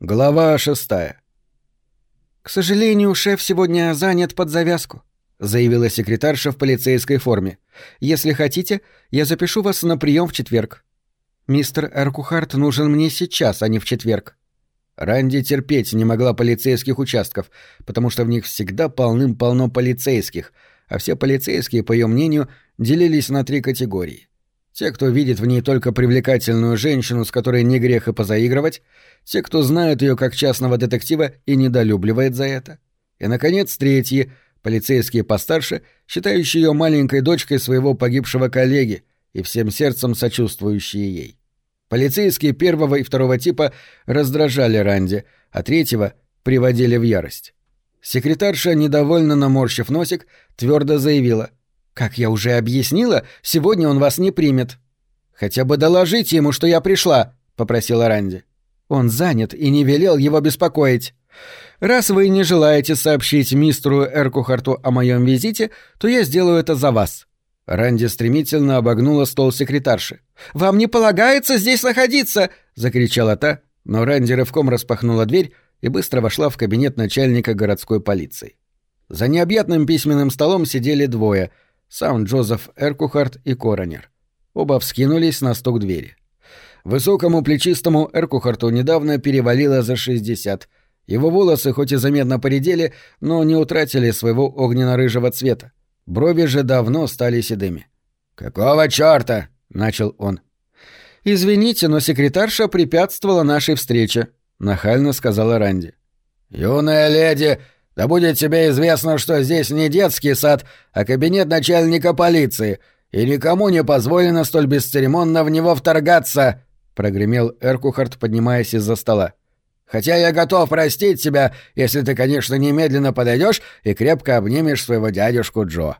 Глава шестая. «К сожалению, шеф сегодня занят под завязку», — заявила секретарша в полицейской форме. «Если хотите, я запишу вас на прием в четверг». «Мистер Эркухарт нужен мне сейчас, а не в четверг». Ранди терпеть не могла полицейских участков, потому что в них всегда полным-полно полицейских, а все полицейские, по ее мнению, делились на три категории. Те, кто видит в ней только привлекательную женщину, с которой не грех и позаигрывать, те, кто знает ее как частного детектива и недолюбливает за это. И, наконец, третьи, полицейские постарше, считающие ее маленькой дочкой своего погибшего коллеги и всем сердцем сочувствующие ей. Полицейские первого и второго типа раздражали Ранди, а третьего приводили в ярость. Секретарша, недовольно наморщив носик, твердо заявила — «Как я уже объяснила, сегодня он вас не примет». «Хотя бы доложите ему, что я пришла», — попросила Ранди. «Он занят и не велел его беспокоить». «Раз вы не желаете сообщить мистеру Эркухарту о моем визите, то я сделаю это за вас». Ранди стремительно обогнула стол секретарши. «Вам не полагается здесь находиться!» — закричала та, но Ранди рывком распахнула дверь и быстро вошла в кабинет начальника городской полиции. За необъятным письменным столом сидели двое — сам Джозеф Эркухарт и Коронер. Оба вскинулись на стук двери. Высокому плечистому Эркухарту недавно перевалило за 60. Его волосы хоть и заметно поредели, но не утратили своего огненно-рыжего цвета. Брови же давно стали седыми. «Какого чёрта?» — начал он. «Извините, но секретарша препятствовала нашей встрече», — нахально сказала Ранди. «Юная леди да будет тебе известно, что здесь не детский сад, а кабинет начальника полиции, и никому не позволено столь бесцеремонно в него вторгаться», — прогремел Эркухарт, поднимаясь из-за стола. «Хотя я готов простить тебя, если ты, конечно, немедленно подойдешь и крепко обнимешь своего дядюшку Джо».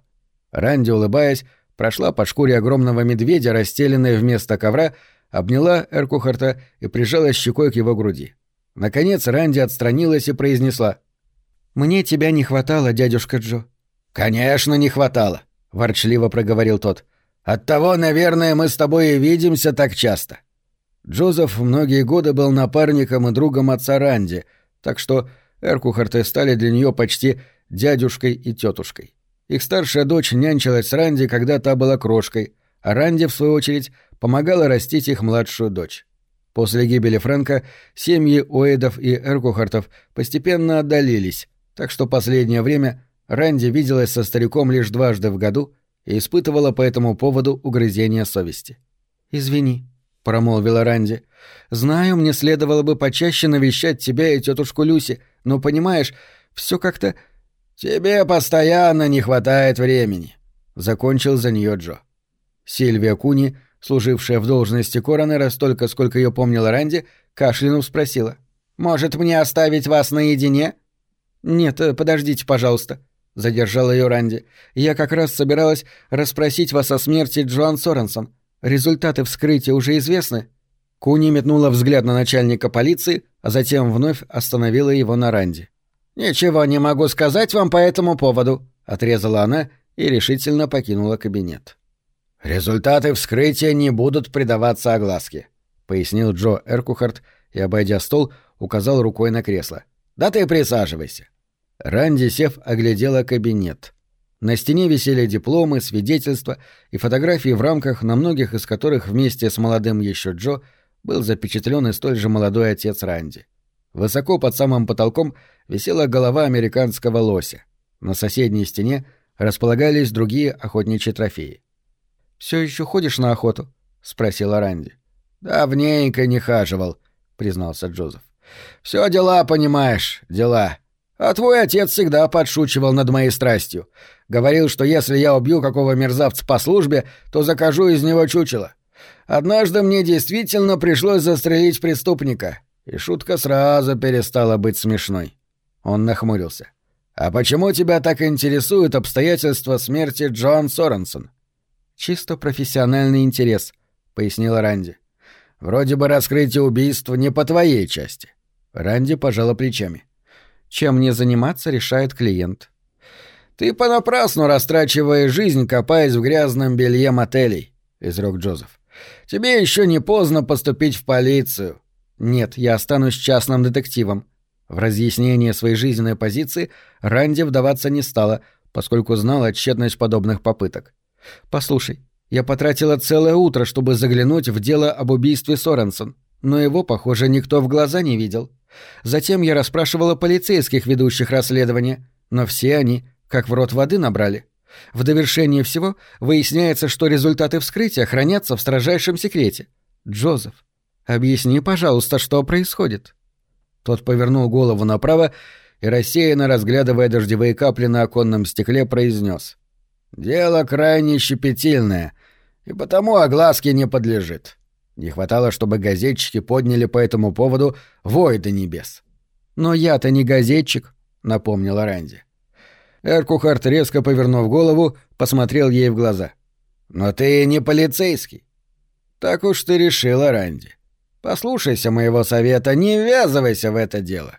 Ранди, улыбаясь, прошла по шкуре огромного медведя, расстеленной вместо ковра, обняла Эркухарта и прижала щекой к его груди. Наконец Ранди отстранилась и произнесла — «Мне тебя не хватало, дядюшка Джо». «Конечно, не хватало», — ворчливо проговорил тот. «Оттого, наверное, мы с тобой и видимся так часто». Джозеф многие годы был напарником и другом отца Ранди, так что Эркухарты стали для нее почти дядюшкой и тетушкой. Их старшая дочь нянчилась с Ранди, когда та была крошкой, а Ранди, в свою очередь, помогала растить их младшую дочь. После гибели Фрэнка семьи Уэйдов и Эркухартов постепенно отдалились, так что последнее время Рэнди виделась со стариком лишь дважды в году и испытывала по этому поводу угрызение совести. «Извини», — промолвила Ранди. «Знаю, мне следовало бы почаще навещать тебя и тетушку Люси, но, понимаешь, все как-то...» «Тебе постоянно не хватает времени», — закончил за нее Джо. Сильвия Куни, служившая в должности коронера столько, сколько ее помнила Ранди, кашлянув спросила. «Может, мне оставить вас наедине?» «Нет, э, подождите, пожалуйста», — задержала ее Ранди. «Я как раз собиралась расспросить вас о смерти Джоан Соренсон. Результаты вскрытия уже известны?» Куни метнула взгляд на начальника полиции, а затем вновь остановила его на Ранди. «Ничего не могу сказать вам по этому поводу», — отрезала она и решительно покинула кабинет. «Результаты вскрытия не будут придаваться огласке», — пояснил Джо Эркухарт и, обойдя стол, указал рукой на кресло. «Да ты присаживайся». Ранди, сев, оглядела кабинет. На стене висели дипломы, свидетельства и фотографии в рамках, на многих из которых вместе с молодым еще Джо был запечатлен и столь же молодой отец Ранди. Высоко под самым потолком висела голова американского лося. На соседней стене располагались другие охотничьи трофеи. «Все еще ходишь на охоту?» — спросила Ранди. «Давненько не хаживал», — признался Джозеф. Все дела, понимаешь, дела. А твой отец всегда подшучивал над моей страстью. Говорил, что если я убью какого мерзавца по службе, то закажу из него чучело. Однажды мне действительно пришлось застрелить преступника, и шутка сразу перестала быть смешной. Он нахмурился. «А почему тебя так интересуют обстоятельства смерти Джоан Соренсон?» «Чисто профессиональный интерес», — пояснила Ранди. «Вроде бы раскрытие убийства не по твоей части. Ранди пожала плечами. Чем мне заниматься, решает клиент. Ты понапрасну растрачиваешь жизнь, копаясь в грязном белье мотелей, изрек Джозеф. Тебе еще не поздно поступить в полицию. Нет, я останусь частным детективом. В разъяснение своей жизненной позиции Ранди вдаваться не стала, поскольку знала тщетность подобных попыток. «Послушай, я потратила целое утро, чтобы заглянуть в дело об убийстве Соренсон, но его, похоже, никто в глаза не видел. Затем я расспрашивала полицейских, ведущих расследование, но все они как в рот воды набрали. В довершение всего выясняется, что результаты вскрытия хранятся в строжайшем секрете. Джозеф, объясни, пожалуйста, что происходит. Тот повернул голову направо и, рассеянно разглядывая дождевые капли на оконном стекле, произнес. «Дело крайне щепетильное, и потому огласке не подлежит. Не хватало, чтобы газетчики подняли по этому поводу вой до небес». «Но я-то не газетчик», — напомнила Ранди. Эркухарт, резко повернув голову, посмотрел ей в глаза. «Но ты не полицейский». «Так уж ты решила, Ранди. Послушайся моего совета, не ввязывайся в это дело».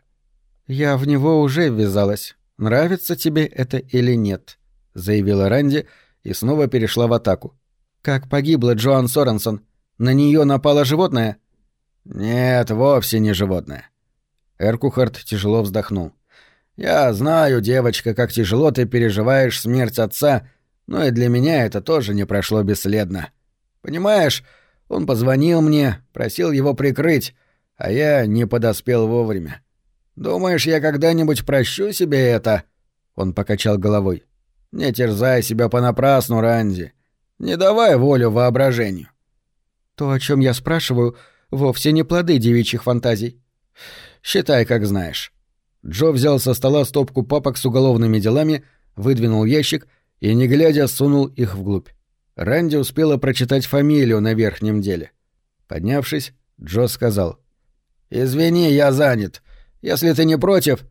«Я в него уже ввязалась. Нравится тебе это или нет?» — заявила Ранди и снова перешла в атаку. «Как погибла Джоан Соренсон? На нее напало животное?» «Нет, вовсе не животное». Эркухарт тяжело вздохнул. Я знаю, девочка, как тяжело ты переживаешь смерть отца, но и для меня это тоже не прошло бесследно. Понимаешь, он позвонил мне, просил его прикрыть, а я не подоспел вовремя. Думаешь, я когда-нибудь прощу себе это? Он покачал головой. Не терзай себя понапрасну, Ранди. Не давай волю воображению. То, о чем я спрашиваю, вовсе не плоды девичьих фантазий. Считай, как знаешь. Джо взял со стола стопку папок с уголовными делами, выдвинул ящик и, не глядя, сунул их вглубь. Ранди успела прочитать фамилию на верхнем деле. Поднявшись, Джо сказал. «Извини, я занят. Если ты не против...»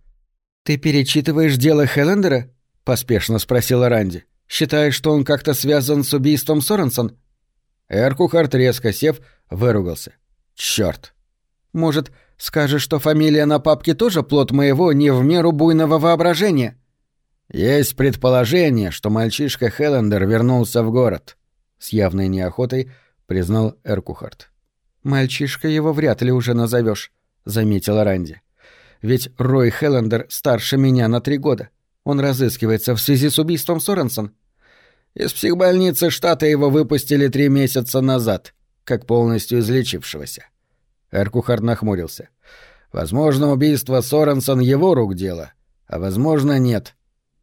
«Ты перечитываешь дело Хеллендера?» — поспешно спросила Ранди. «Считаешь, что он как-то связан с убийством Соренсон?» Эркухарт, резко сев, выругался. «Чёрт!» «Может, Скажешь, что фамилия на папке тоже плод моего не в меру буйного воображения?» «Есть предположение, что мальчишка Хеллендер вернулся в город», — с явной неохотой признал Эркухарт. «Мальчишка его вряд ли уже назовешь», — заметила Ранди. «Ведь Рой Хеллендер старше меня на три года. Он разыскивается в связи с убийством Соренсон». «Из психбольницы штата его выпустили три месяца назад, как полностью излечившегося». Эркухард нахмурился. «Возможно, убийство Соренсон его рук дело, а возможно, нет.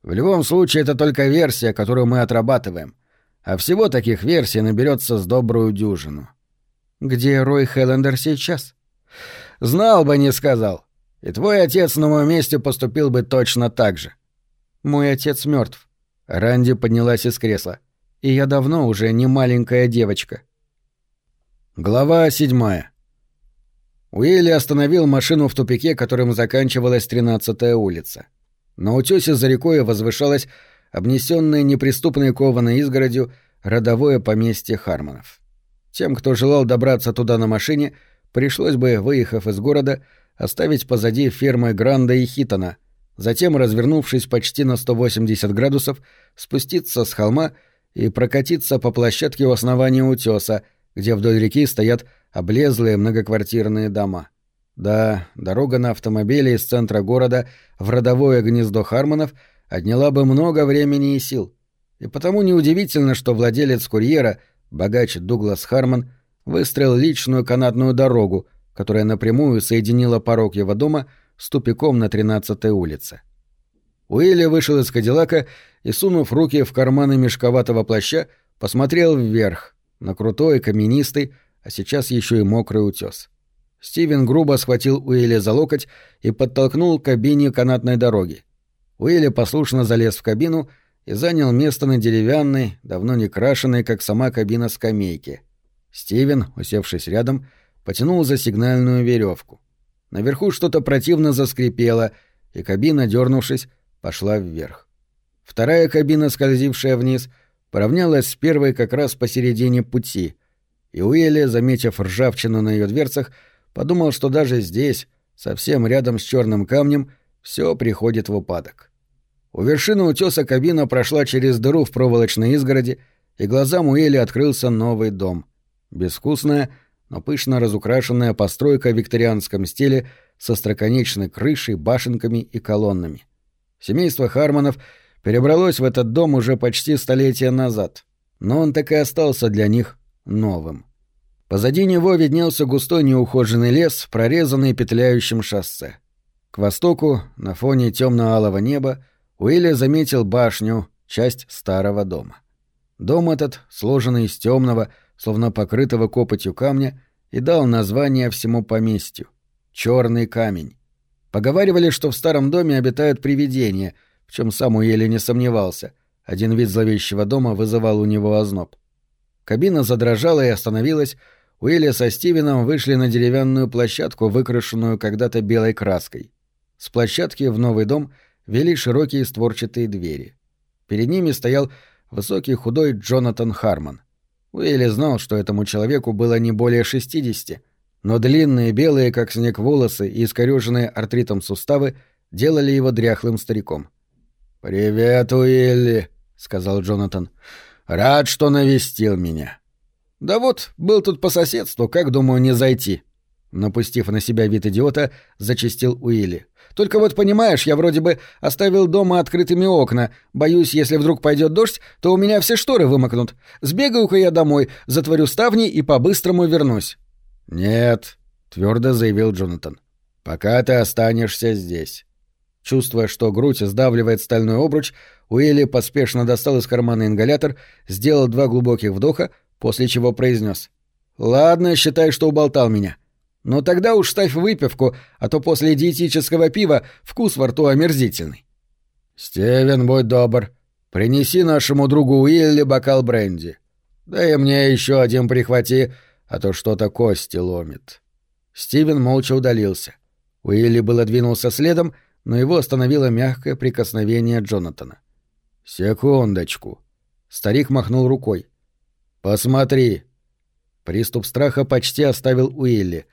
В любом случае, это только версия, которую мы отрабатываем. А всего таких версий наберется с добрую дюжину». «Где Рой Хеллендер сейчас?» «Знал бы, не сказал. И твой отец на моем месте поступил бы точно так же». «Мой отец мертв. Ранди поднялась из кресла. «И я давно уже не маленькая девочка». Глава седьмая. Уилли остановил машину в тупике, которым заканчивалась тринадцатая улица. На утёсе за рекой возвышалось обнесённое неприступной кованой изгородью родовое поместье Хармонов. Тем, кто желал добраться туда на машине, пришлось бы, выехав из города, оставить позади фермы Гранда и Хитона, затем, развернувшись почти на 180 градусов, спуститься с холма и прокатиться по площадке у основания утёса, где вдоль реки стоят облезлые многоквартирные дома. Да, дорога на автомобиле из центра города в родовое гнездо Хармонов отняла бы много времени и сил. И потому неудивительно, что владелец курьера, богач Дуглас Хармон, выстроил личную канатную дорогу, которая напрямую соединила порог его дома с тупиком на 13-й улице. Уилли вышел из Кадиллака и, сунув руки в карманы мешковатого плаща, посмотрел вверх, на крутой, каменистый, а сейчас еще и мокрый утес. Стивен грубо схватил Уилли за локоть и подтолкнул к кабине канатной дороги. Уилли послушно залез в кабину и занял место на деревянной, давно не крашенной, как сама кабина скамейке. Стивен, усевшись рядом, потянул за сигнальную веревку. Наверху что-то противно заскрипело, и кабина, дернувшись, пошла вверх. Вторая кабина, скользившая вниз, поравнялась с первой как раз посередине пути — и Уилли, заметив ржавчину на ее дверцах, подумал, что даже здесь, совсем рядом с черным камнем, все приходит в упадок. У вершины утеса кабина прошла через дыру в проволочной изгороди, и глазам Уилли открылся новый дом. Безвкусная, но пышно разукрашенная постройка в викторианском стиле со строконечной крышей, башенками и колоннами. Семейство Хармонов перебралось в этот дом уже почти столетия назад, но он так и остался для них новым. Позади него виднелся густой неухоженный лес, прорезанный петляющим шоссе. К востоку, на фоне темно-алого неба, Уилли заметил башню, часть старого дома. Дом этот, сложенный из темного, словно покрытого копотью камня, и дал название всему поместью — Черный камень. Поговаривали, что в старом доме обитают привидения, в чем сам Уилли не сомневался. Один вид зловещего дома вызывал у него озноб. Кабина задрожала и остановилась, Уилли со Стивеном вышли на деревянную площадку, выкрашенную когда-то белой краской. С площадки в новый дом вели широкие створчатые двери. Перед ними стоял высокий худой Джонатан Харман. Уилли знал, что этому человеку было не более шестидесяти, но длинные белые, как снег, волосы и искорёженные артритом суставы делали его дряхлым стариком. «Привет, Уилли», — сказал Джонатан. «Рад, что навестил меня». «Да вот, был тут по соседству, как, думаю, не зайти?» Напустив на себя вид идиота, зачистил Уилли. «Только вот понимаешь, я вроде бы оставил дома открытыми окна. Боюсь, если вдруг пойдет дождь, то у меня все шторы вымокнут. Сбегаю-ка я домой, затворю ставни и по-быстрому вернусь». «Нет», — твердо заявил Джонатан. «Пока ты останешься здесь». Чувствуя, что грудь сдавливает стальной обруч, Уилли поспешно достал из кармана ингалятор, сделал два глубоких вдоха, после чего произнес. «Ладно, считай, что уболтал меня. Но тогда уж ставь выпивку, а то после диетического пива вкус во рту омерзительный». «Стивен, будь добр, принеси нашему другу Уилли бокал бренди. Да и мне еще один прихвати, а то что-то кости ломит». Стивен молча удалился. Уилли было двинулся следом, но его остановило мягкое прикосновение Джонатана. «Секундочку». Старик махнул рукой. «Посмотри!» Приступ страха почти оставил Уилли.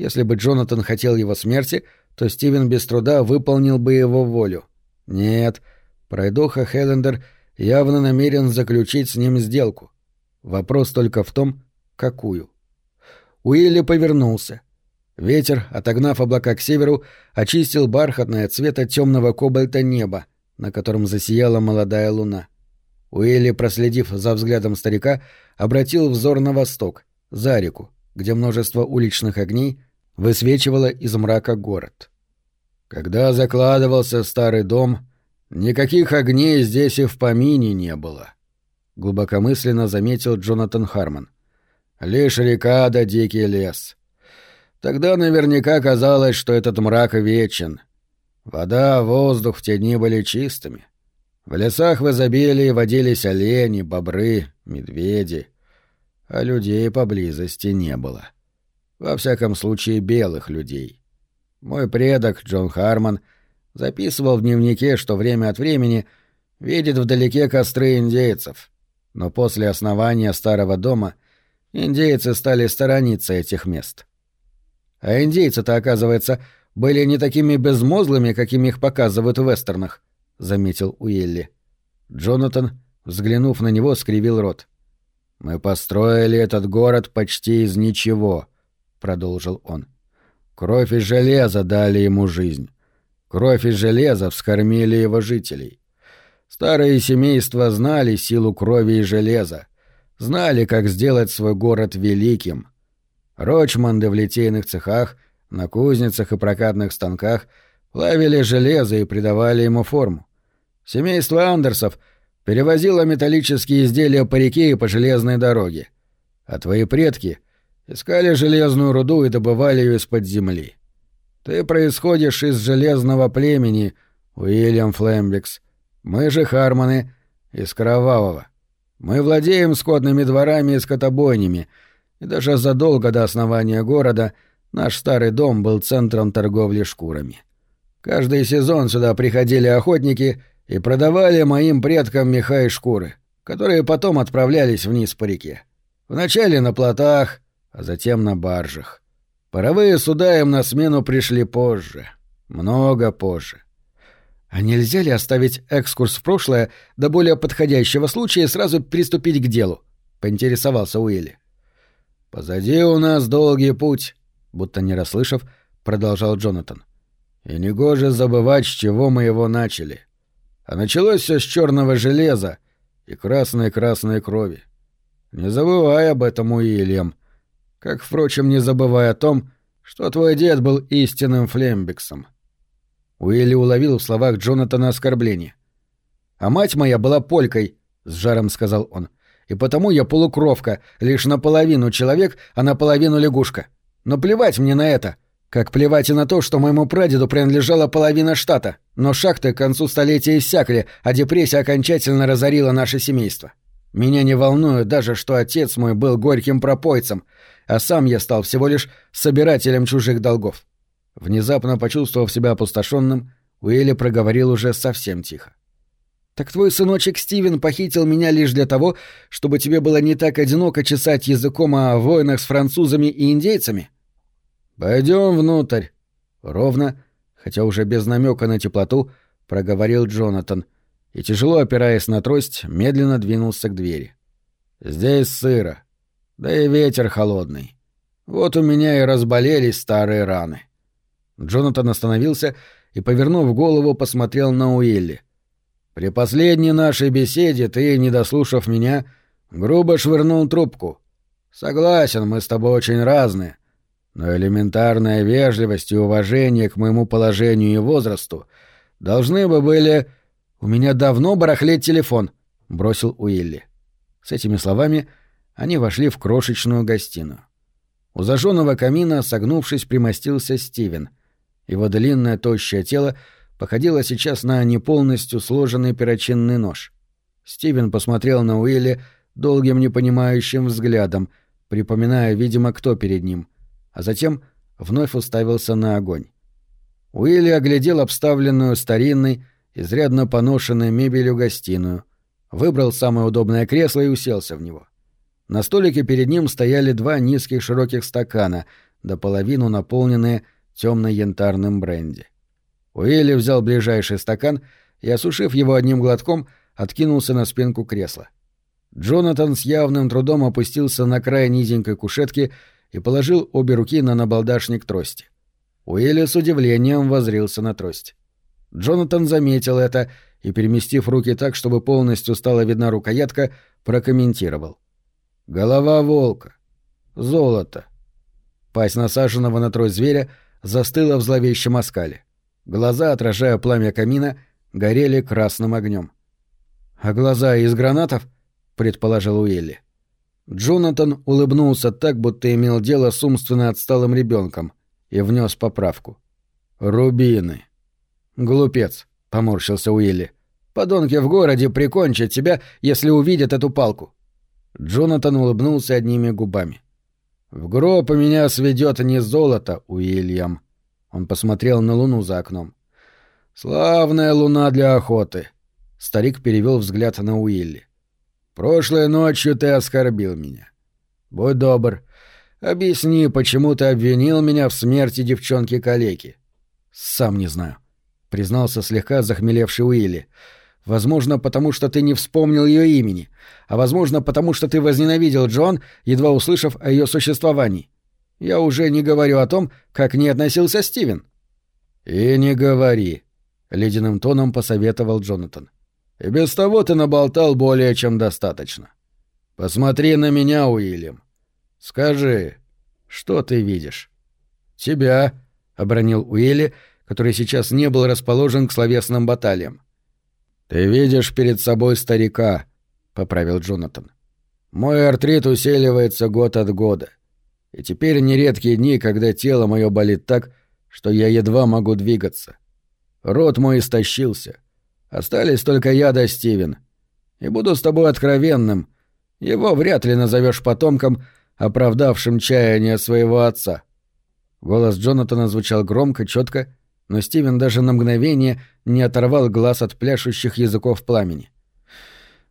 Если бы Джонатан хотел его смерти, то Стивен без труда выполнил бы его волю. Нет, пройдоха Хеллендер явно намерен заключить с ним сделку. Вопрос только в том, какую. Уилли повернулся. Ветер, отогнав облака к северу, очистил бархатное цвета темного кобальта небо, на котором засияла молодая луна. Уилли, проследив за взглядом старика, обратил взор на восток, за реку, где множество уличных огней высвечивало из мрака город. Когда закладывался старый дом, никаких огней здесь и в помине не было, глубокомысленно заметил Джонатан Харман. Лишь река да дикий лес. Тогда наверняка казалось, что этот мрак вечен. Вода, воздух в те дни были чистыми. В лесах в изобилии водились олени, бобры, медведи, а людей поблизости не было. Во всяком случае, белых людей. Мой предок, Джон Харман, записывал в дневнике, что время от времени видит вдалеке костры индейцев, но после основания старого дома индейцы стали сторониться этих мест. А индейцы-то, оказывается, были не такими безмозглыми, какими их показывают в вестернах заметил Уилли. Джонатан, взглянув на него, скривил рот. Мы построили этот город почти из ничего, продолжил он. Кровь и железо дали ему жизнь. Кровь и железо вскормили его жителей. Старые семейства знали силу крови и железа, знали, как сделать свой город великим. Рочманды в литейных цехах, на кузницах и прокатных станках плавили железо и придавали ему форму. Семейство Андерсов перевозило металлические изделия по реке и по железной дороге. А твои предки искали железную руду и добывали ее из-под земли. Ты происходишь из железного племени, Уильям Флембикс. Мы же Хармоны из Кровавого. Мы владеем скотными дворами и скотобойнями, и даже задолго до основания города наш старый дом был центром торговли шкурами. Каждый сезон сюда приходили охотники и продавали моим предкам меха и шкуры, которые потом отправлялись вниз по реке. Вначале на плотах, а затем на баржах. Паровые суда им на смену пришли позже. Много позже. А нельзя ли оставить экскурс в прошлое до более подходящего случая и сразу приступить к делу? — поинтересовался Уилли. «Позади у нас долгий путь», — будто не расслышав, продолжал Джонатан. «И негоже забывать, с чего мы его начали. А началось все с черного железа и красной-красной крови. Не забывай об этом, Уильям. Как, впрочем, не забывай о том, что твой дед был истинным флембиксом». Уилли уловил в словах Джонатана оскорбление. «А мать моя была полькой», — с жаром сказал он. «И потому я полукровка, лишь наполовину человек, а наполовину лягушка. Но плевать мне на это. Как плевать и на то, что моему прадеду принадлежала половина штата. Но шахты к концу столетия иссякли, а депрессия окончательно разорила наше семейство. Меня не волнует даже, что отец мой был горьким пропойцем, а сам я стал всего лишь собирателем чужих долгов. Внезапно почувствовав себя опустошенным, Уилли проговорил уже совсем тихо. «Так твой сыночек Стивен похитил меня лишь для того, чтобы тебе было не так одиноко чесать языком о войнах с французами и индейцами?» «Пойдем внутрь», — ровно, хотя уже без намека на теплоту, проговорил Джонатан и, тяжело опираясь на трость, медленно двинулся к двери. «Здесь сыро, да и ветер холодный. Вот у меня и разболелись старые раны». Джонатан остановился и, повернув голову, посмотрел на Уилли. «При последней нашей беседе ты, не дослушав меня, грубо швырнул трубку. Согласен, мы с тобой очень разные, но элементарная вежливость и уважение к моему положению и возрасту должны бы были... У меня давно барахлит телефон», — бросил Уилли. С этими словами они вошли в крошечную гостиную. У зажженного камина, согнувшись, примостился Стивен — его длинное тощее тело походило сейчас на неполностью сложенный перочинный нож. Стивен посмотрел на Уилли долгим непонимающим взглядом, припоминая, видимо, кто перед ним, а затем вновь уставился на огонь. Уилли оглядел обставленную старинной, изрядно поношенной мебелью гостиную, выбрал самое удобное кресло и уселся в него. На столике перед ним стояли два низких широких стакана, до половину наполненные темно-янтарным бренди. Уилли взял ближайший стакан и, осушив его одним глотком, откинулся на спинку кресла. Джонатан с явным трудом опустился на край низенькой кушетки и положил обе руки на набалдашник трости. Уилли с удивлением возрился на трость. Джонатан заметил это и, переместив руки так, чтобы полностью стала видна рукоятка, прокомментировал. «Голова волка. Золото». Пасть насаженного на трость зверя — застыла в зловещем оскале. Глаза, отражая пламя камина, горели красным огнем. «А глаза из гранатов?» — предположил Уилли. Джонатан улыбнулся так, будто имел дело с умственно отсталым ребенком, и внес поправку. «Рубины». «Глупец», — поморщился Уилли. «Подонки в городе прикончат тебя, если увидят эту палку». Джонатан улыбнулся одними губами. «В гроб меня сведет не золото, Уильям». Он посмотрел на луну за окном. «Славная луна для охоты». Старик перевел взгляд на Уилли. «Прошлой ночью ты оскорбил меня. Будь добр, объясни, почему ты обвинил меня в смерти девчонки-калеки». «Сам не знаю», — признался слегка захмелевший Уилли. Возможно, потому что ты не вспомнил ее имени, а возможно, потому что ты возненавидел Джон, едва услышав о ее существовании. Я уже не говорю о том, как не относился Стивен. И не говори, ледяным тоном посоветовал Джонатан. И без того ты наболтал более чем достаточно. Посмотри на меня, Уильям. Скажи, что ты видишь? Тебя, обронил Уилли, который сейчас не был расположен к словесным баталиям. «Ты видишь перед собой старика», — поправил Джонатан. «Мой артрит усиливается год от года. И теперь нередкие дни, когда тело мое болит так, что я едва могу двигаться. Рот мой истощился. Остались только я да Стивен. И буду с тобой откровенным. Его вряд ли назовешь потомком, оправдавшим чаяние своего отца». Голос Джонатана звучал громко, четко но Стивен даже на мгновение не оторвал глаз от пляшущих языков пламени.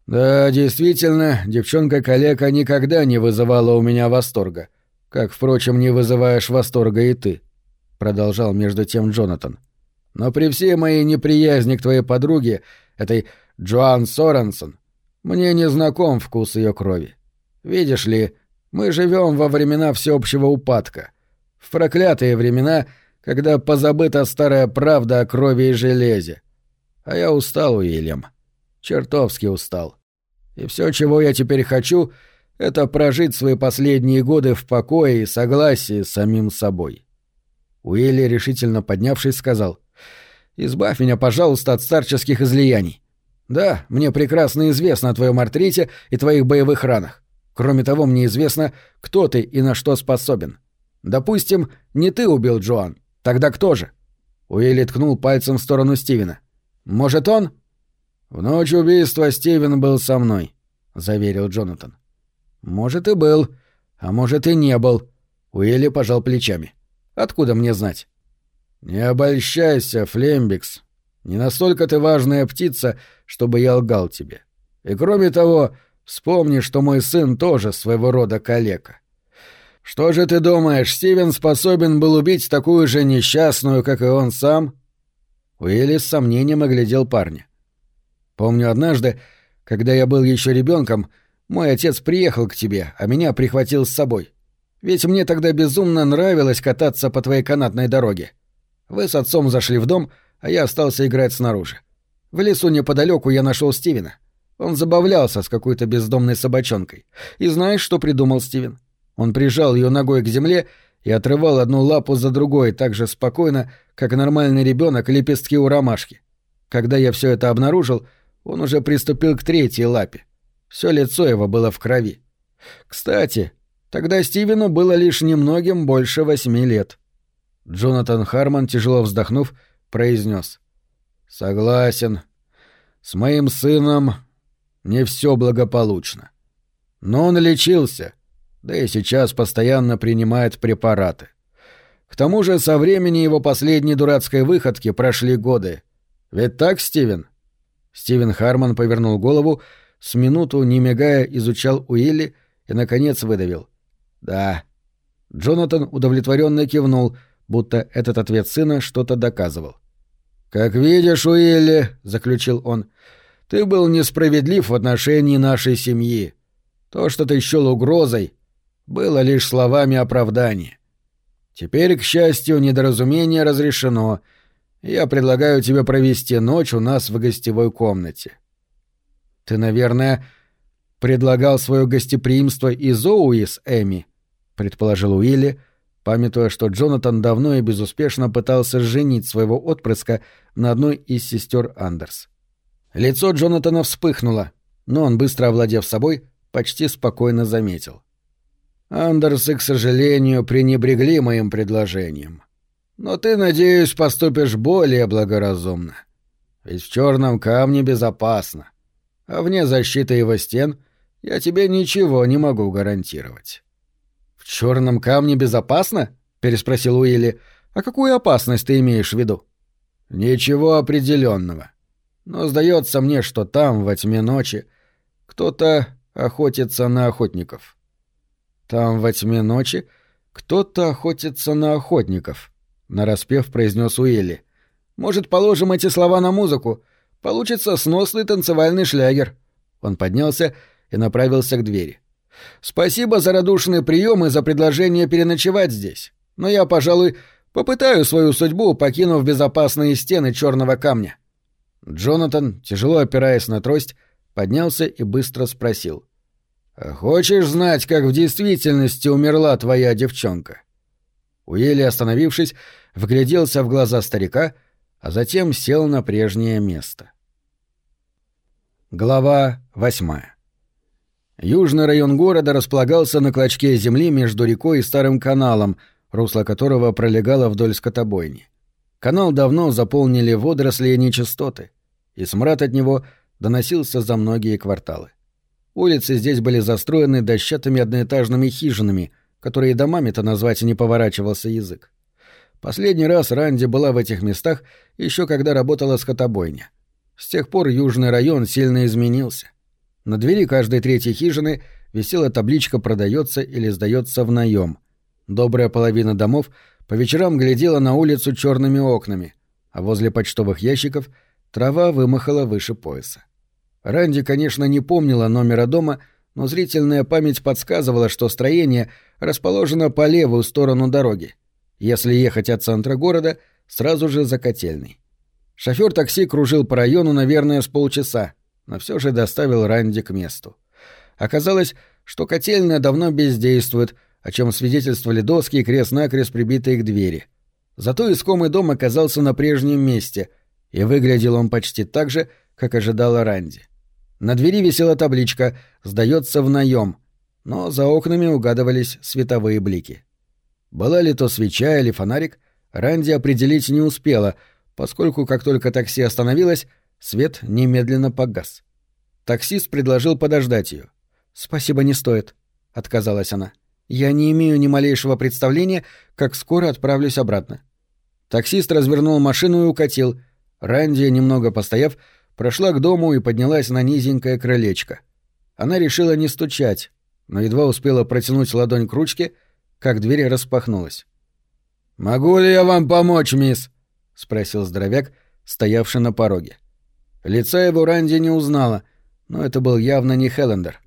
«Да, действительно, девчонка-калека никогда не вызывала у меня восторга. Как, впрочем, не вызываешь восторга и ты», — продолжал между тем Джонатан. «Но при всей моей неприязни к твоей подруге, этой Джоан Соренсон, мне не знаком вкус ее крови. Видишь ли, Мы живем во времена всеобщего упадка. В проклятые времена, когда позабыта старая правда о крови и железе. А я устал, Уильям. Чертовски устал. И все, чего я теперь хочу, это прожить свои последние годы в покое и согласии с самим собой. Уилли, решительно поднявшись, сказал, «Избавь меня, пожалуйста, от старческих излияний. Да, мне прекрасно известно о твоем артрите и твоих боевых ранах. Кроме того, мне известно, кто ты и на что способен. Допустим, не ты убил Джоан. Тогда кто же? Уилли ткнул пальцем в сторону Стивена. Может, он? В ночь убийства Стивен был со мной, заверил Джонатан. Может и был, а может и не был. Уилли пожал плечами. Откуда мне знать? Не обольщайся, Флембикс. Не настолько ты важная птица, чтобы я лгал тебе. И кроме того, вспомни, что мой сын тоже своего рода калека. Что же ты думаешь, Стивен способен был убить такую же несчастную, как и он сам? Уилли с сомнением оглядел парня. Помню однажды, когда я был еще ребенком, мой отец приехал к тебе, а меня прихватил с собой. Ведь мне тогда безумно нравилось кататься по твоей канатной дороге. Вы с отцом зашли в дом, а я остался играть снаружи. В лесу неподалеку я нашел Стивена. Он забавлялся с какой-то бездомной собачонкой. И знаешь, что придумал Стивен? Он прижал ее ногой к земле и отрывал одну лапу за другой так же спокойно, как нормальный ребенок лепестки у ромашки. Когда я все это обнаружил, он уже приступил к третьей лапе. Все лицо его было в крови. Кстати, тогда Стивену было лишь немногим больше восьми лет. Джонатан Харман, тяжело вздохнув, произнес. «Согласен. С моим сыном не все благополучно. Но он лечился, да и сейчас постоянно принимает препараты. К тому же со времени его последней дурацкой выходки прошли годы. Ведь так, Стивен?» Стивен Харман повернул голову, с минуту, не мигая, изучал Уилли и, наконец, выдавил. «Да». Джонатан удовлетворенно кивнул, будто этот ответ сына что-то доказывал. «Как видишь, Уилли», — заключил он, — «ты был несправедлив в отношении нашей семьи. То, что ты счел угрозой, было лишь словами оправдания. Теперь, к счастью, недоразумение разрешено. Я предлагаю тебе провести ночь у нас в гостевой комнате. Ты, наверное, предлагал свое гостеприимство и Зоуи с Эми, предположил Уилли, памятуя, что Джонатан давно и безуспешно пытался женить своего отпрыска на одной из сестер Андерс. Лицо Джонатана вспыхнуло, но он, быстро овладев собой, почти спокойно заметил. Андерсы, к сожалению, пренебрегли моим предложением. Но ты, надеюсь, поступишь более благоразумно. Ведь в черном камне безопасно. А вне защиты его стен я тебе ничего не могу гарантировать. В черном камне безопасно? переспросил Уилли. А какую опасность ты имеешь в виду? Ничего определенного. Но сдается мне, что там, во тьме ночи, кто-то охотится на охотников. Там во тьме ночи кто-то охотится на охотников, нараспев произнес Уилли. Может, положим эти слова на музыку? Получится сносный танцевальный шлягер. Он поднялся и направился к двери. Спасибо за радушный прием и за предложение переночевать здесь. Но я, пожалуй, попытаю свою судьбу, покинув безопасные стены черного камня. Джонатан, тяжело опираясь на трость, поднялся и быстро спросил. «Хочешь знать, как в действительности умерла твоя девчонка?» Уилли, остановившись, вгляделся в глаза старика, а затем сел на прежнее место. Глава восьмая Южный район города располагался на клочке земли между рекой и старым каналом, русло которого пролегало вдоль скотобойни. Канал давно заполнили водоросли и нечистоты, и смрад от него доносился за многие кварталы. Улицы здесь были застроены дощатыми одноэтажными хижинами, которые домами-то назвать не поворачивался язык. Последний раз Ранди была в этих местах еще когда работала скотобойня. С тех пор южный район сильно изменился. На двери каждой третьей хижины висела табличка «Продается» или «Сдается в наем». Добрая половина домов по вечерам глядела на улицу черными окнами, а возле почтовых ящиков трава вымахала выше пояса. Ранди, конечно, не помнила номера дома, но зрительная память подсказывала, что строение расположено по левую сторону дороги. Если ехать от центра города, сразу же за котельной. Шофер такси кружил по району, наверное, с полчаса, но все же доставил Ранди к месту. Оказалось, что котельная давно бездействует, о чем свидетельствовали доски, крест-накрест прибитые к двери. Зато искомый дом оказался на прежнем месте, и выглядел он почти так же, как ожидала Ранди. На двери висела табличка «Сдается в наем», но за окнами угадывались световые блики. Была ли то свеча или фонарик, Ранди определить не успела, поскольку как только такси остановилось, свет немедленно погас. Таксист предложил подождать ее. «Спасибо, не стоит», — отказалась она. «Я не имею ни малейшего представления, как скоро отправлюсь обратно». Таксист развернул машину и укатил. Ранди, немного постояв, прошла к дому и поднялась на низенькое крылечко. Она решила не стучать, но едва успела протянуть ладонь к ручке, как дверь распахнулась. «Могу ли я вам помочь, мисс?» — спросил здоровяк, стоявший на пороге. Лица его Ранди не узнала, но это был явно не Хеллендер.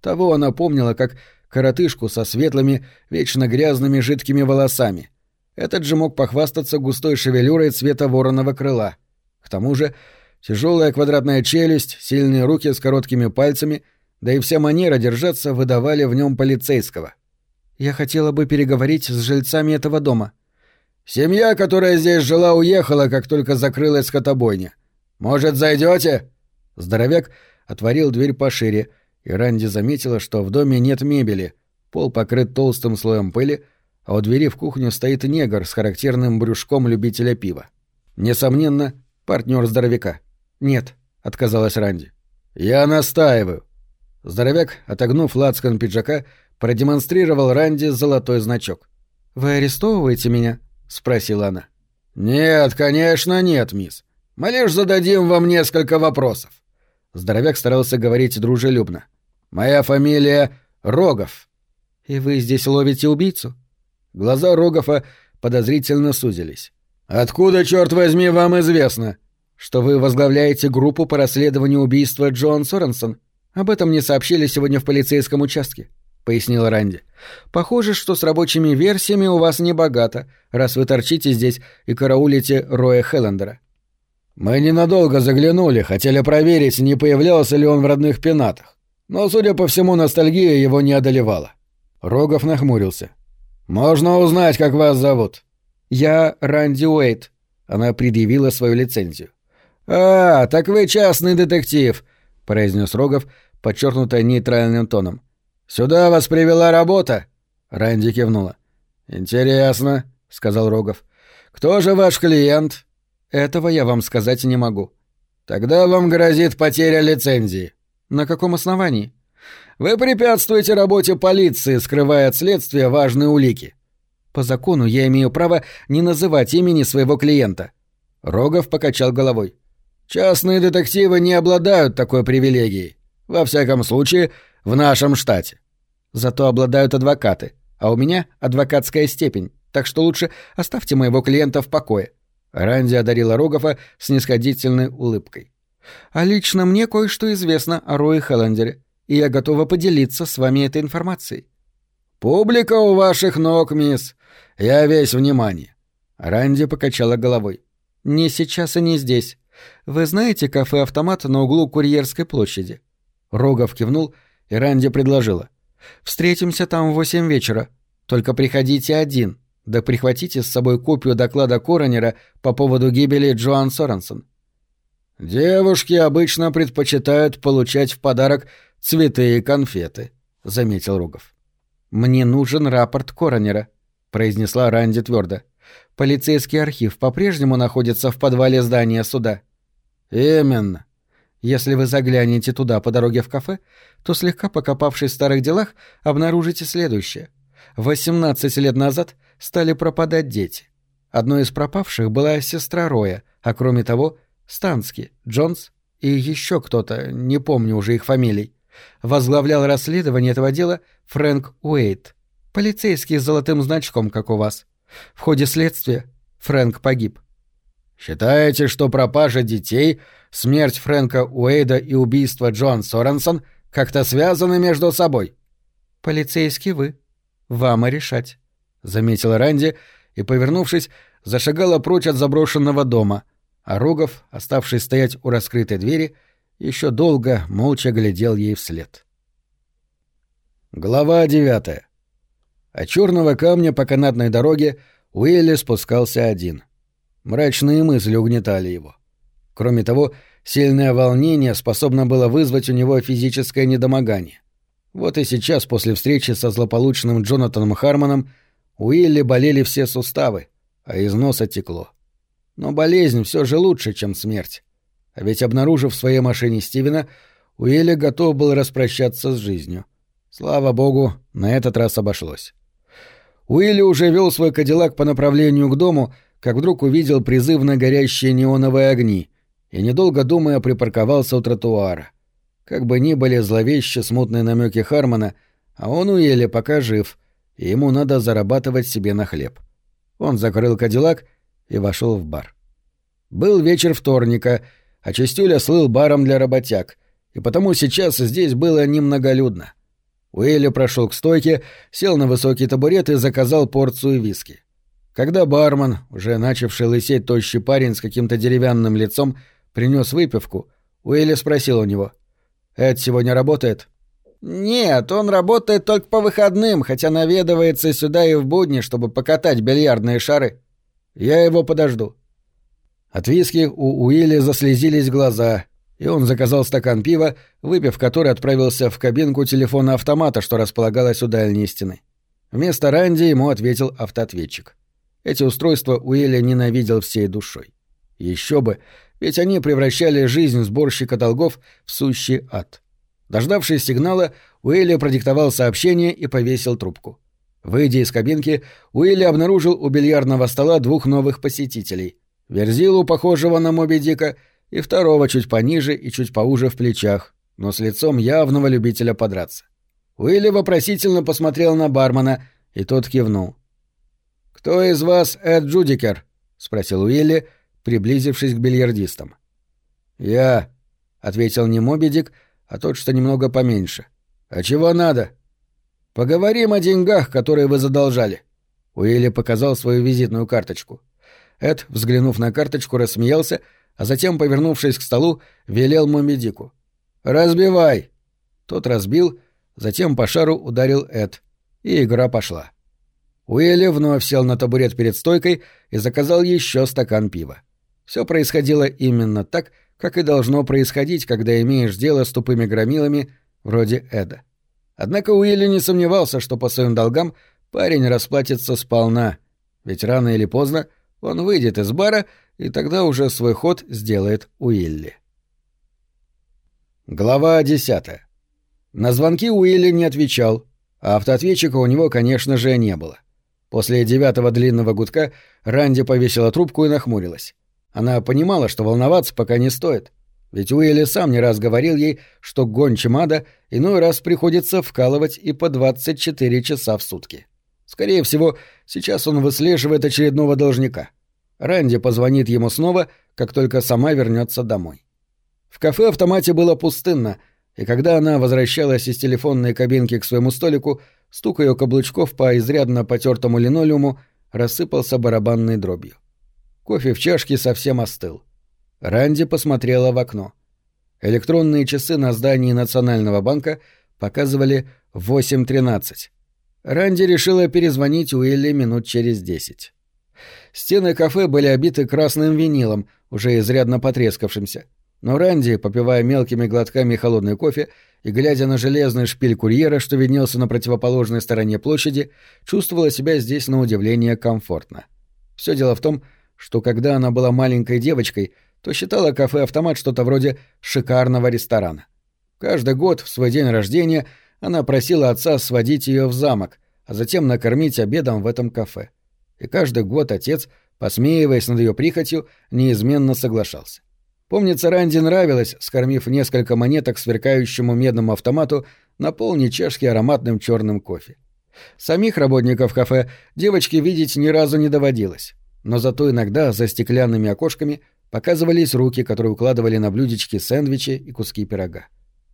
Того она помнила как коротышку со светлыми, вечно грязными жидкими волосами. Этот же мог похвастаться густой шевелюрой цвета вороного крыла. К тому же тяжелая квадратная челюсть, сильные руки с короткими пальцами, да и вся манера держаться выдавали в нем полицейского. «Я хотела бы переговорить с жильцами этого дома». «Семья, которая здесь жила, уехала, как только закрылась скотобойня. Может, зайдете? Здоровяк отворил дверь пошире — и Ранди заметила, что в доме нет мебели, пол покрыт толстым слоем пыли, а у двери в кухню стоит негр с характерным брюшком любителя пива. Несомненно, партнер здоровяка. «Нет», — отказалась Ранди. «Я настаиваю». Здоровяк, отогнув лацкан пиджака, продемонстрировал Ранди золотой значок. «Вы арестовываете меня?» — спросила она. «Нет, конечно, нет, мисс. Мы лишь зададим вам несколько вопросов. Здоровяк старался говорить дружелюбно. «Моя фамилия Рогов». «И вы здесь ловите убийцу?» Глаза Рогова подозрительно сузились. «Откуда, черт возьми, вам известно?» «Что вы возглавляете группу по расследованию убийства Джоан Соренсон? Об этом мне сообщили сегодня в полицейском участке», — пояснил Ранди. «Похоже, что с рабочими версиями у вас не богато, раз вы торчите здесь и караулите Роя Хеллендера». Мы ненадолго заглянули, хотели проверить, не появлялся ли он в родных пенатах. Но, судя по всему, ностальгия его не одолевала. Рогов нахмурился. «Можно узнать, как вас зовут?» «Я Ранди Уэйт». Она предъявила свою лицензию. «А, так вы частный детектив», — произнес Рогов, подчеркнуто нейтральным тоном. «Сюда вас привела работа?» Ранди кивнула. «Интересно», — сказал Рогов. «Кто же ваш клиент?» Этого я вам сказать не могу. Тогда вам грозит потеря лицензии. На каком основании? Вы препятствуете работе полиции, скрывая от следствия важные улики. По закону я имею право не называть имени своего клиента. Рогов покачал головой. Частные детективы не обладают такой привилегией. Во всяком случае, в нашем штате. Зато обладают адвокаты, а у меня адвокатская степень, так что лучше оставьте моего клиента в покое. Ранди одарила Рогова снисходительной улыбкой. «А лично мне кое-что известно о Рое Хеллендере, и я готова поделиться с вами этой информацией». «Публика у ваших ног, мисс. Я весь внимание». Ранди покачала головой. «Не сейчас и не здесь. Вы знаете кафе-автомат на углу Курьерской площади?» Рогов кивнул, и Ранди предложила. «Встретимся там в восемь вечера. Только приходите один. Да прихватите с собой копию доклада Коронера по поводу гибели Джоан Соренсон. «Девушки обычно предпочитают получать в подарок цветы и конфеты», — заметил Ругов. «Мне нужен рапорт Коронера», — произнесла Ранди твердо. «Полицейский архив по-прежнему находится в подвале здания суда». «Именно. Если вы заглянете туда по дороге в кафе, то слегка покопавшись в старых делах, обнаружите следующее. 18 лет назад стали пропадать дети. Одной из пропавших была сестра Роя, а кроме того Стански, Джонс и еще кто-то, не помню уже их фамилий. Возглавлял расследование этого дела Фрэнк Уэйт, полицейский с золотым значком, как у вас. В ходе следствия Фрэнк погиб. «Считаете, что пропажа детей, смерть Фрэнка Уэйда и убийство Джоан Соренсон как-то связаны между собой. Полицейский вы. Вам и решать, заметила Ранди и, повернувшись, зашагала прочь от заброшенного дома, а Рогов, оставшись стоять у раскрытой двери, еще долго молча глядел ей вслед. Глава девятая. От черного камня по канатной дороге Уилли спускался один. Мрачные мысли угнетали его. Кроме того, сильное волнение способно было вызвать у него физическое недомогание. Вот и сейчас, после встречи со злополучным Джонатаном Хармоном, Уилли болели все суставы, а из носа текло. Но болезнь все же лучше, чем смерть. А ведь, обнаружив в своей машине Стивена, Уилли готов был распрощаться с жизнью. Слава богу, на этот раз обошлось. Уилли уже вел свой кадиллак по направлению к дому, как вдруг увидел призывно горящие неоновые огни и, недолго думая, припарковался у тротуара. Как бы ни были зловещие смутные намеки Хармона, а он Уилли пока жив, и ему надо зарабатывать себе на хлеб. Он закрыл кадиллак и вошел в бар. Был вечер вторника, а Чистюля слыл баром для работяг, и потому сейчас здесь было немноголюдно. Уилли прошел к стойке, сел на высокий табурет и заказал порцию виски. Когда бармен, уже начавший лысеть тощий парень с каким-то деревянным лицом, принес выпивку, Уилли спросил у него. «Эд сегодня работает?» «Нет, он работает только по выходным, хотя наведывается сюда и в будни, чтобы покатать бильярдные шары. Я его подожду». От виски у Уилли заслезились глаза, и он заказал стакан пива, выпив который отправился в кабинку телефона автомата, что располагалась у дальней стены. Вместо Ранди ему ответил автоответчик. Эти устройства Уилли ненавидел всей душой. Еще бы, ведь они превращали жизнь сборщика долгов в сущий ад. Дождавшись сигнала, Уилли продиктовал сообщение и повесил трубку. Выйдя из кабинки, Уилли обнаружил у бильярдного стола двух новых посетителей — Верзилу, похожего на Моби Дика, и второго чуть пониже и чуть поуже в плечах, но с лицом явного любителя подраться. Уилли вопросительно посмотрел на бармена, и тот кивнул. «Кто из вас Эд Джудикер?» — спросил Уилли, приблизившись к бильярдистам. «Я», — ответил не Мобидик, а тот, что немного поменьше. «А чего надо?» «Поговорим о деньгах, которые вы задолжали». Уилли показал свою визитную карточку. Эд, взглянув на карточку, рассмеялся — а затем, повернувшись к столу, велел Момедику. «Разбивай!» Тот разбил, затем по шару ударил Эд, и игра пошла. Уилли вновь сел на табурет перед стойкой и заказал еще стакан пива. Все происходило именно так, как и должно происходить, когда имеешь дело с тупыми громилами вроде Эда. Однако Уилли не сомневался, что по своим долгам парень расплатится сполна, ведь рано или поздно он выйдет из бара и тогда уже свой ход сделает Уилли. Глава десятая. На звонки Уилли не отвечал, а автоответчика у него, конечно же, не было. После девятого длинного гудка Ранди повесила трубку и нахмурилась. Она понимала, что волноваться пока не стоит. Ведь Уилли сам не раз говорил ей, что гончим ада иной раз приходится вкалывать и по 24 часа в сутки. Скорее всего, сейчас он выслеживает очередного должника — Ранди позвонит ему снова, как только сама вернется домой. В кафе-автомате было пустынно, и когда она возвращалась из телефонной кабинки к своему столику, стук ее каблучков по изрядно потертому линолеуму рассыпался барабанной дробью. Кофе в чашке совсем остыл. Ранди посмотрела в окно. Электронные часы на здании Национального банка показывали 8.13. Ранди решила перезвонить Уилли минут через десять. Стены кафе были обиты красным винилом, уже изрядно потрескавшимся. Но Ранди, попивая мелкими глотками холодный кофе и глядя на железный шпиль курьера, что виднелся на противоположной стороне площади, чувствовала себя здесь на удивление комфортно. Все дело в том, что когда она была маленькой девочкой, то считала кафе-автомат что-то вроде шикарного ресторана. Каждый год в свой день рождения она просила отца сводить ее в замок, а затем накормить обедом в этом кафе и каждый год отец, посмеиваясь над ее прихотью, неизменно соглашался. Помнится, Ранди нравилось, скормив несколько монеток сверкающему медному автомату, наполнить чашки ароматным черным кофе. Самих работников кафе девочке видеть ни разу не доводилось, но зато иногда за стеклянными окошками показывались руки, которые укладывали на блюдечки сэндвичи и куски пирога.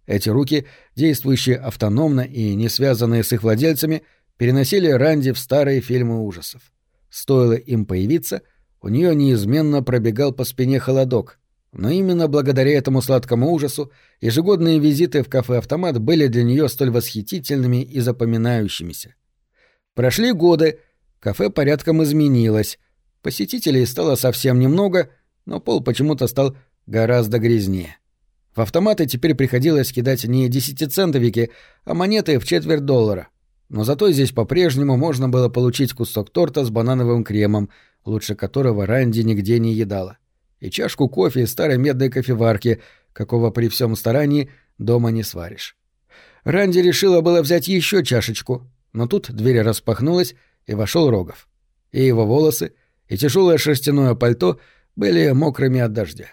Эти руки, действующие автономно и не связанные с их владельцами, переносили Ранди в старые фильмы ужасов. Стоило им появиться, у нее неизменно пробегал по спине холодок, но именно благодаря этому сладкому ужасу ежегодные визиты в кафе-автомат были для нее столь восхитительными и запоминающимися. Прошли годы, кафе порядком изменилось, посетителей стало совсем немного, но пол почему-то стал гораздо грязнее. В автоматы теперь приходилось кидать не десятицентовики, а монеты в четверть доллара. Но зато здесь по-прежнему можно было получить кусок торта с банановым кремом, лучше которого Ранди нигде не едала и чашку кофе из старой медной кофеварки, какого при всем старании дома не сваришь. Ранди решила было взять еще чашечку, но тут дверь распахнулась, и вошел Рогов. И его волосы, и тяжелое шерстяное пальто были мокрыми от дождя.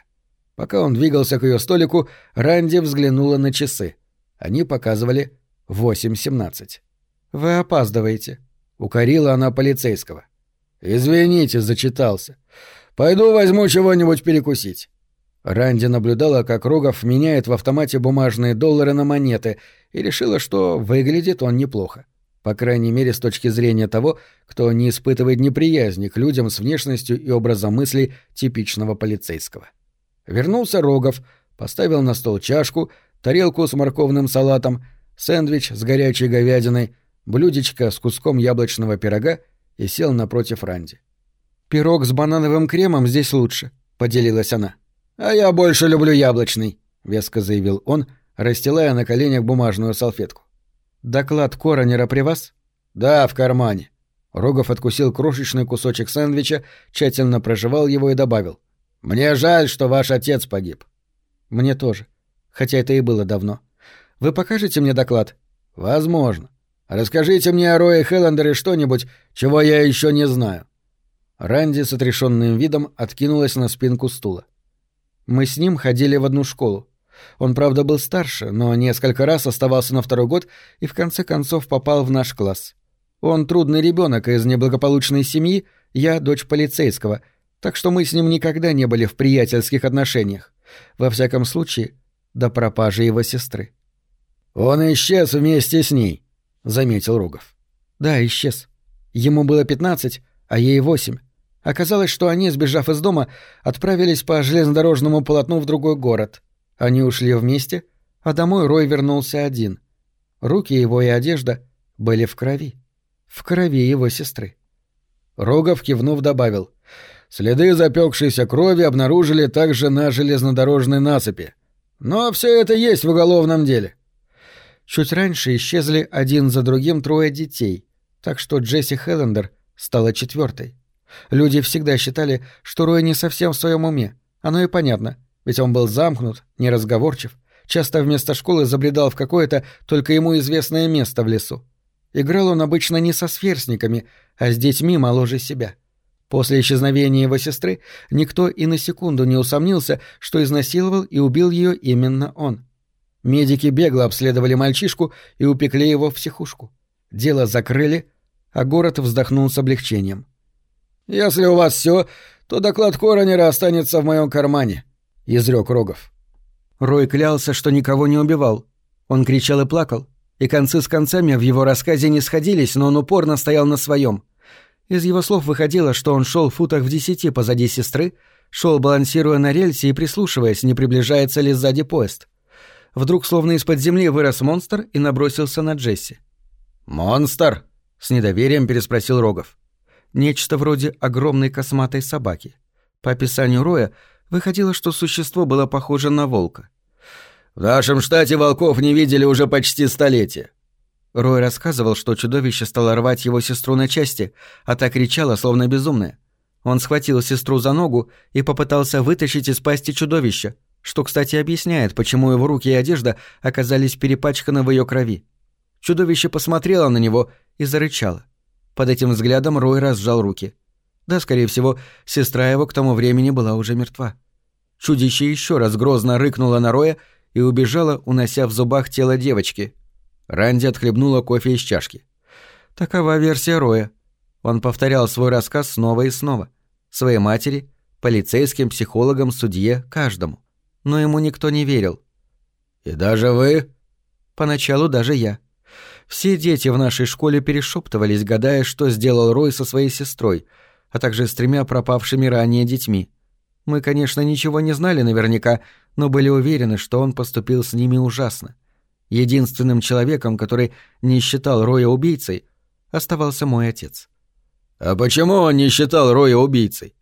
Пока он двигался к ее столику, Ранди взглянула на часы. Они показывали 8.17. «Вы опаздываете», — укорила она полицейского. «Извините, зачитался. Пойду возьму чего-нибудь перекусить». Ранди наблюдала, как Рогов меняет в автомате бумажные доллары на монеты, и решила, что выглядит он неплохо. По крайней мере, с точки зрения того, кто не испытывает неприязни к людям с внешностью и образом мыслей типичного полицейского. Вернулся Рогов, поставил на стол чашку, тарелку с морковным салатом, сэндвич с горячей говядиной, блюдечко с куском яблочного пирога и сел напротив Ранди. «Пирог с банановым кремом здесь лучше», — поделилась она. «А я больше люблю яблочный», — веско заявил он, расстилая на коленях бумажную салфетку. «Доклад коронера при вас?» «Да, в кармане». Рогов откусил крошечный кусочек сэндвича, тщательно прожевал его и добавил. «Мне жаль, что ваш отец погиб». «Мне тоже. Хотя это и было давно. Вы покажете мне доклад?» «Возможно. Расскажите мне о Рое Хеллендере что-нибудь, чего я еще не знаю». Ранди с отрешенным видом откинулась на спинку стула. Мы с ним ходили в одну школу. Он, правда, был старше, но несколько раз оставался на второй год и в конце концов попал в наш класс. Он трудный ребенок из неблагополучной семьи, я дочь полицейского, так что мы с ним никогда не были в приятельских отношениях. Во всяком случае, до пропажи его сестры. «Он исчез вместе с ней», — заметил Ругов. «Да, исчез. Ему было пятнадцать, а ей восемь. Оказалось, что они, сбежав из дома, отправились по железнодорожному полотну в другой город. Они ушли вместе, а домой Рой вернулся один. Руки его и одежда были в крови. В крови его сестры. Рогов, кивнув, добавил. Следы запекшейся крови обнаружили также на железнодорожной насыпи. Но все это есть в уголовном деле. Чуть раньше исчезли один за другим трое детей, так что Джесси Хеллендер стала четвертой. Люди всегда считали, что Рой не совсем в своем уме. Оно и понятно, ведь он был замкнут, неразговорчив, часто вместо школы забредал в какое-то только ему известное место в лесу. Играл он обычно не со сверстниками, а с детьми моложе себя. После исчезновения его сестры никто и на секунду не усомнился, что изнасиловал и убил ее именно он. Медики бегло обследовали мальчишку и упекли его в психушку. Дело закрыли, а город вздохнул с облегчением. «Если у вас все, то доклад Коронера останется в моем кармане», — изрек Рогов. Рой клялся, что никого не убивал. Он кричал и плакал, и концы с концами в его рассказе не сходились, но он упорно стоял на своем. Из его слов выходило, что он шел в футах в десяти позади сестры, шел балансируя на рельсе и прислушиваясь, не приближается ли сзади поезд. Вдруг, словно из-под земли, вырос монстр и набросился на Джесси. «Монстр?» — с недоверием переспросил Рогов. Нечто вроде огромной косматой собаки. По описанию Роя выходило, что существо было похоже на волка. «В нашем штате волков не видели уже почти столетие». Рой рассказывал, что чудовище стало рвать его сестру на части, а та кричала, словно безумная. Он схватил сестру за ногу и попытался вытащить из пасти чудовища, что, кстати, объясняет, почему его руки и одежда оказались перепачканы в ее крови. Чудовище посмотрело на него и зарычало. Под этим взглядом Рой разжал руки. Да, скорее всего, сестра его к тому времени была уже мертва. Чудище еще раз грозно рыкнуло на Роя и убежало, унося в зубах тело девочки. Ранди отхлебнула кофе из чашки. Такова версия Роя. Он повторял свой рассказ снова и снова. Своей матери, полицейским, психологам, судье, каждому. Но ему никто не верил. «И даже вы?» «Поначалу даже я. Все дети в нашей школе перешептывались, гадая, что сделал Рой со своей сестрой, а также с тремя пропавшими ранее детьми. Мы, конечно, ничего не знали наверняка, но были уверены, что он поступил с ними ужасно. Единственным человеком, который не считал Роя убийцей, оставался мой отец. «А почему он не считал Роя убийцей?»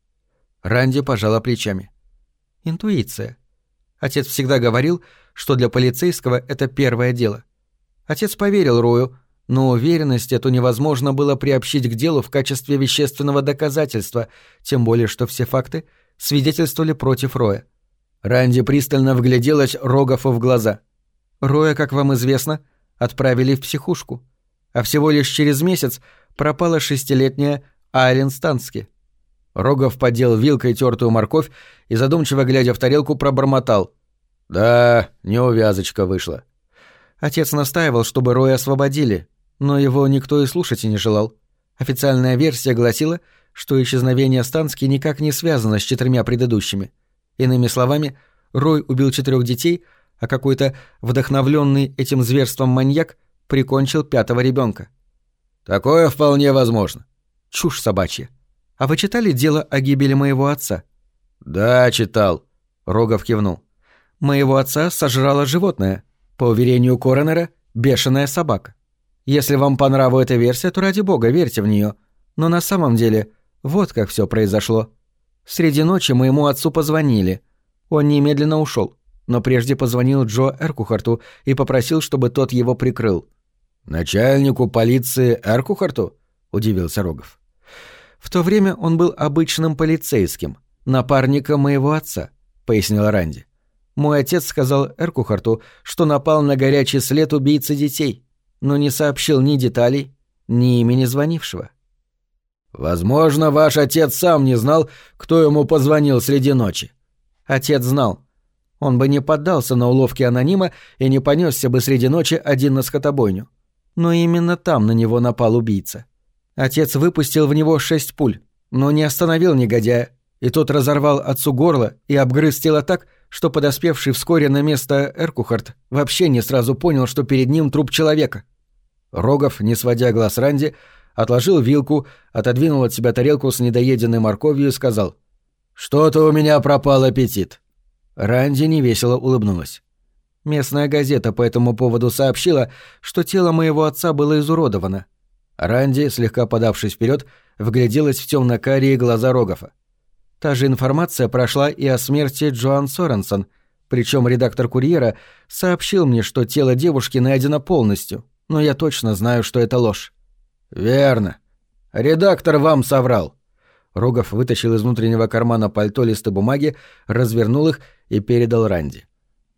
Ранди пожала плечами. «Интуиция. Отец всегда говорил, что для полицейского это первое дело. Отец поверил Рою, но уверенность эту невозможно было приобщить к делу в качестве вещественного доказательства, тем более что все факты свидетельствовали против Роя. Ранди пристально вгляделась Рогафу в глаза. Роя, как вам известно, отправили в психушку, а всего лишь через месяц пропала шестилетняя Айлен Стански. Рогов поддел вилкой тертую морковь и, задумчиво глядя в тарелку, пробормотал. «Да, неувязочка вышла. Отец настаивал, чтобы Роя освободили, но его никто и слушать и не желал. Официальная версия гласила, что исчезновение Стански никак не связано с четырьмя предыдущими. Иными словами, Рой убил четырех детей, а какой-то вдохновленный этим зверством маньяк прикончил пятого ребенка. Такое вполне возможно. Чушь собачья. А вы читали дело о гибели моего отца? Да, читал. Рогов кивнул. Моего отца сожрало животное. По уверению коронера, бешеная собака. Если вам по нраву эта версия, то ради бога верьте в нее. Но на самом деле, вот как все произошло. Среди ночи моему отцу позвонили. Он немедленно ушел, но прежде позвонил Джо Эркухарту и попросил, чтобы тот его прикрыл. «Начальнику полиции Эркухарту?» — удивился Рогов. «В то время он был обычным полицейским, напарником моего отца», — пояснила Ранди. Мой отец сказал Эркухарту, что напал на горячий след убийцы детей, но не сообщил ни деталей, ни имени звонившего. «Возможно, ваш отец сам не знал, кто ему позвонил среди ночи». Отец знал. Он бы не поддался на уловки анонима и не понесся бы среди ночи один на скотобойню. Но именно там на него напал убийца. Отец выпустил в него шесть пуль, но не остановил негодяя, и тот разорвал отцу горло и обгрыз тело так, что подоспевший вскоре на место Эркухарт вообще не сразу понял, что перед ним труп человека. Рогов, не сводя глаз Ранди, отложил вилку, отодвинул от себя тарелку с недоеденной морковью и сказал «Что-то у меня пропал аппетит». Ранди невесело улыбнулась. Местная газета по этому поводу сообщила, что тело моего отца было изуродовано. Ранди, слегка подавшись вперед, вгляделась в темно-карие глаза Рогофа. Та же информация прошла и о смерти Джоан Соренсон, причем редактор «Курьера» сообщил мне, что тело девушки найдено полностью, но я точно знаю, что это ложь. «Верно. Редактор вам соврал». Рогов вытащил из внутреннего кармана пальто листы бумаги, развернул их и передал Ранди.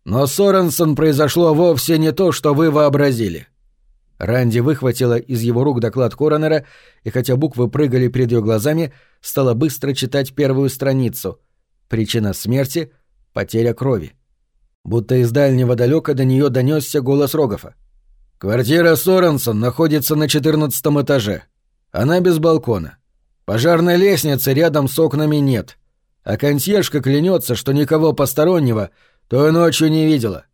«Но Соренсон произошло вовсе не то, что вы вообразили. Ранди выхватила из его рук доклад коронера, и хотя буквы прыгали перед ее глазами, стала быстро читать первую страницу. Причина смерти — потеря крови. Будто из дальнего далека до нее донесся голос Рогофа. «Квартира Соренсон находится на четырнадцатом этаже. Она без балкона. Пожарной лестницы рядом с окнами нет. А консьержка клянется, что никого постороннего той ночью не видела.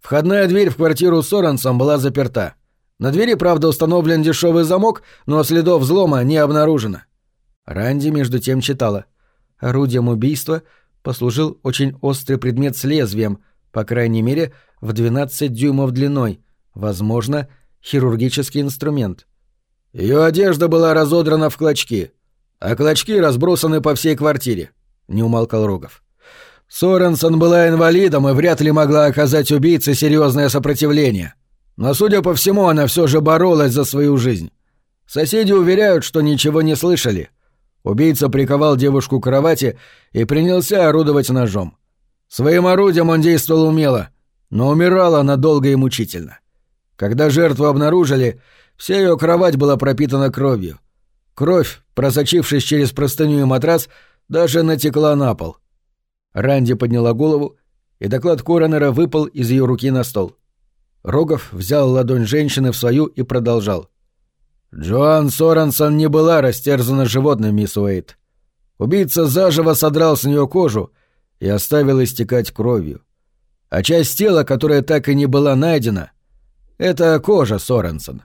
Входная дверь в квартиру Соренсон была заперта. На двери, правда, установлен дешевый замок, но следов взлома не обнаружено. Ранди между тем читала. Орудием убийства послужил очень острый предмет с лезвием, по крайней мере, в 12 дюймов длиной, возможно, хирургический инструмент. Ее одежда была разодрана в клочки, а клочки разбросаны по всей квартире, не умолкал Рогов. Соренсон была инвалидом и вряд ли могла оказать убийце серьезное сопротивление. Но, судя по всему, она все же боролась за свою жизнь. Соседи уверяют, что ничего не слышали. Убийца приковал девушку к кровати и принялся орудовать ножом. Своим орудием он действовал умело, но умирала она долго и мучительно. Когда жертву обнаружили, вся ее кровать была пропитана кровью. Кровь, просочившись через простыню и матрас, даже натекла на пол. Ранди подняла голову, и доклад коронера выпал из ее руки на стол. — Рогов взял ладонь женщины в свою и продолжал. «Джоан Соренсон не была растерзана животным, мисс Уэйт. Убийца заживо содрал с нее кожу и оставил истекать кровью. А часть тела, которая так и не была найдена, — это кожа Соренсона.